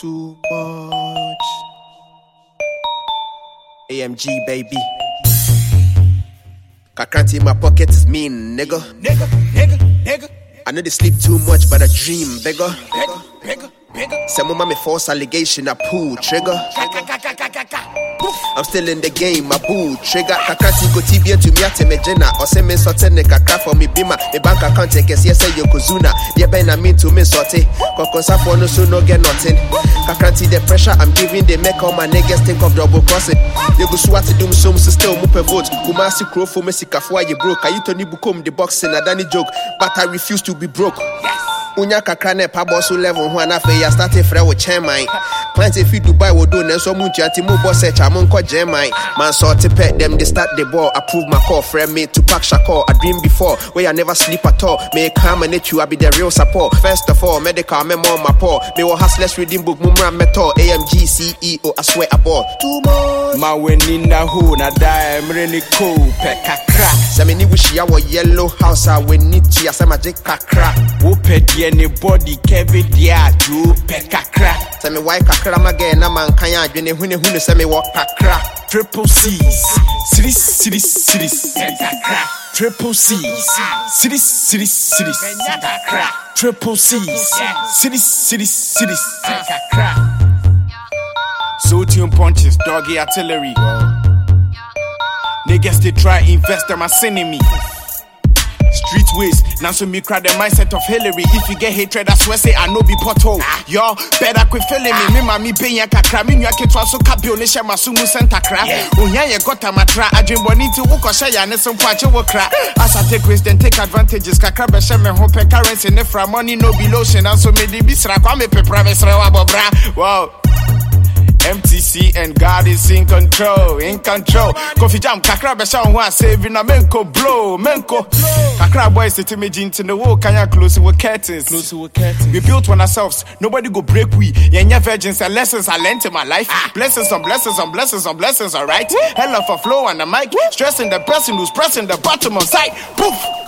too much. AMG baby. Kakranti in my pocket is mean, nigga. Nigga, nigga, nigga, I know they sleep too much, but I dream bigger. bigger, bigger, bigger. Some of my false allegation, I pull trigger. I'm still in the game, my boo trigger. Kakranti go tibia to me at me jenna. Or send me sorting the kakra for me bima. Me bank account take yes, yes, you kuzuna. Dear Ben, I mean to me sorte. Kokonsa for no so no get nothing. Kakranti the pressure I'm giving, they make all my niggas think of double crossing. You go swat to do so still mupe vote. Kumasi crow for me sikafua you broke. I to bukom the boxing, a danny joke. But I refuse to be broke. Yes. Wonya kakra na ɛpa bɔ so level ho a na afei yɛastate frɛ wo kyɛnman client ɛfi dubai wɔ do nanso mu ntua nti mobɔ search a monkɔ gyɛnman mansɔɔte pɛ dem de start the ball approve my call frɛ me to pack shakɔ I dream before where I never sleep at all. May come and you I be the real support. First of all medical me on my paw me wɔ hustlers reading book mumra metal AMG CEO I swear abroad too much Ma weni na ho na da emre ni ko pe kakra. Sɛ me ne wohyia wɔ yellow house a w'ani tua sɛ magye kakra Wo pe die ni body keve die adu pe kakra. sɛ mewai kakra ma gɛ na mankan adwene hunehune sɛ mewɔ kakra Triple C's, cities, cities, cities. Triple C's, cities, cities, cities. Triple C's, cities, cities, cities. So tune punches, doggy artillery. Niggas they try invest them as me. Street ways, now so me cry the mindset of Hillary. If you get hatred, I swear say I know be pothole. Yo, better quit feeling me. Me mami pay ya kakra. Me nwa ketwa so kabio ne shema sumu center kra. Onya ye got a matra. Adwin boni ti wo kosha ya ne so mpache wo kra. As I take risks, then take advantages. Kakra be she me hope currency ne fra money no be lotion. And so me di bisra kwa me pe private wa bobra. Wow. MTC and God is in control, in control. Kofi Jam, Kakra Besha one saving a menko blow, menko. Kakra boys sit me into the wall, can you close with curtains? Close with curtains. We built one ourselves, nobody go break we. Yenya virgins and lessons I learned in my life. Ah. Blessings on blessings on blessings on blessings, alright? Hell of a flow on the mic, stressing the person who's pressing the bottom of sight. Poof!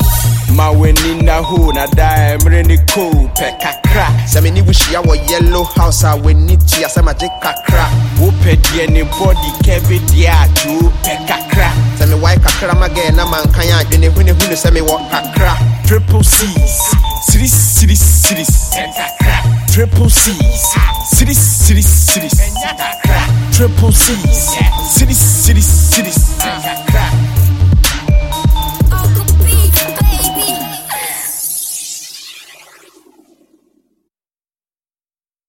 Ma weni na ho na da emre ni ko pe kakra. sɛ me ne wohyia wɔ yellow house a w'ani tua sɛ magye kakra. Wopɛ deɛ ne body kɛbe deɛ adu pɛ kakra. Sɛ mewai kakra ma gɛ na mankan adwene hunehune sɛ mewɔ kakra. Triple C's Cities, cities, cities Triple C's Cities, cities, cities Triple C's Cities, cities, cities